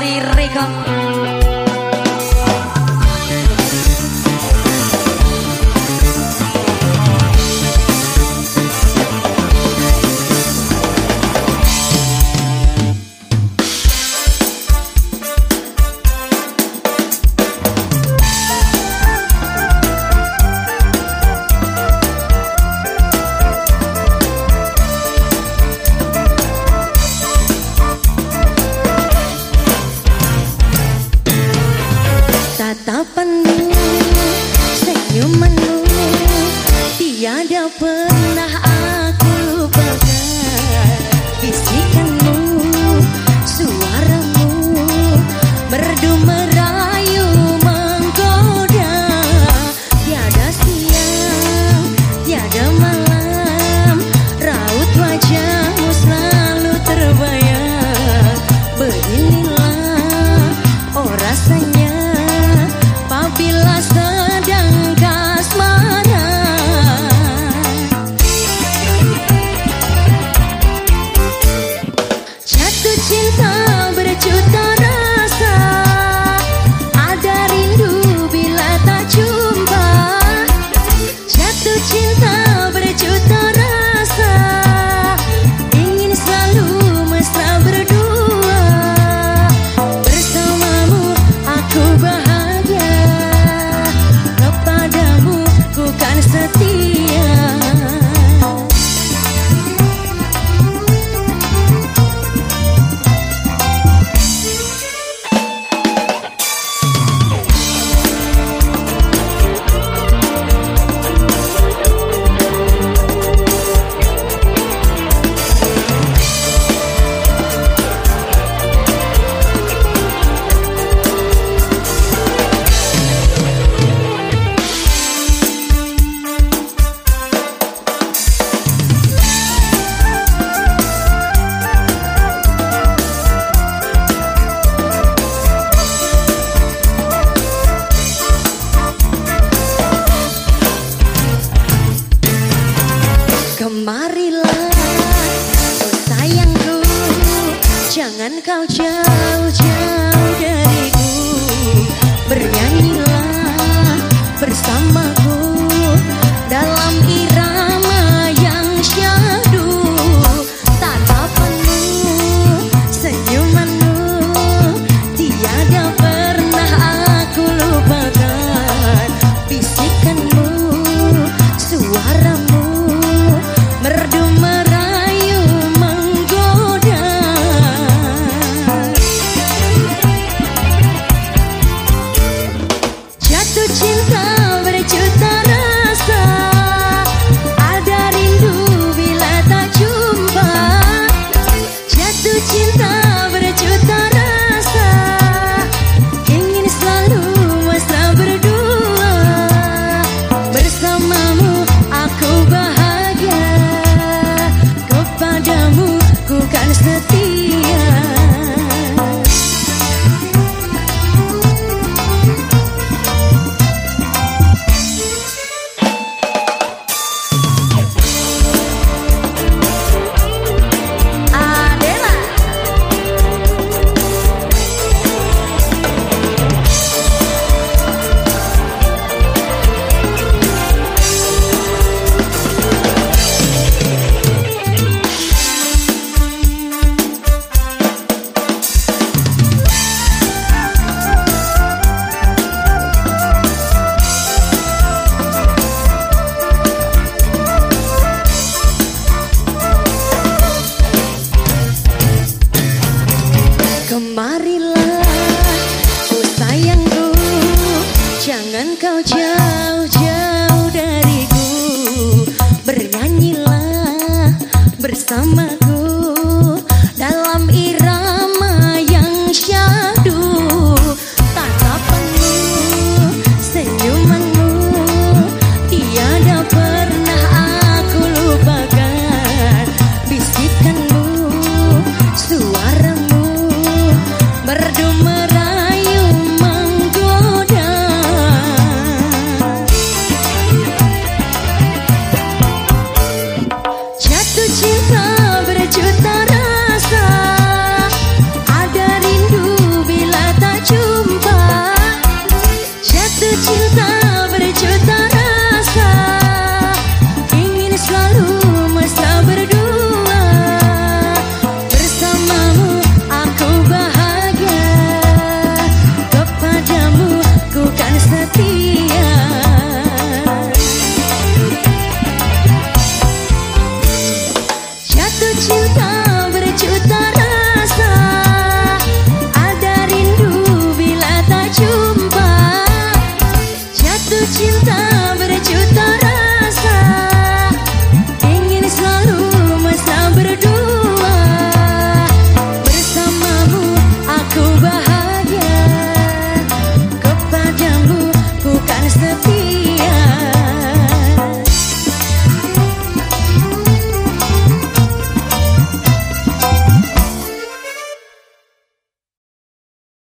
Mari rekam you 都精彩 Marilah, oh sayangku, jangan kau jauh. 心疼